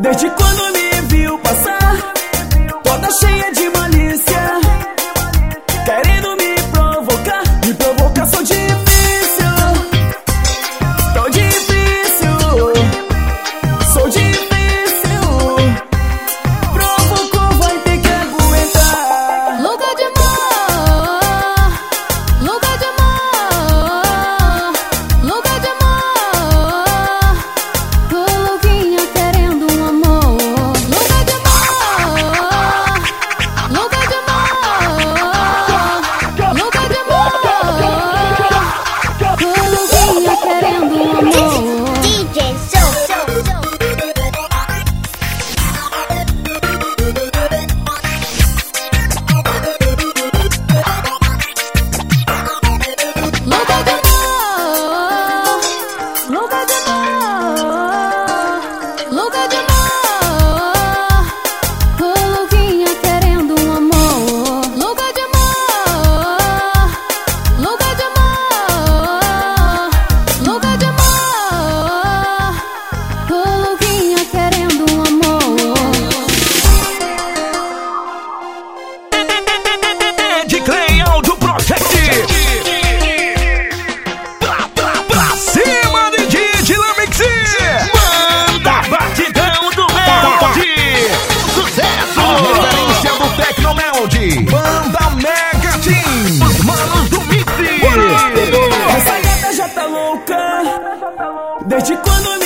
Desde quando me Slow back. Desde quando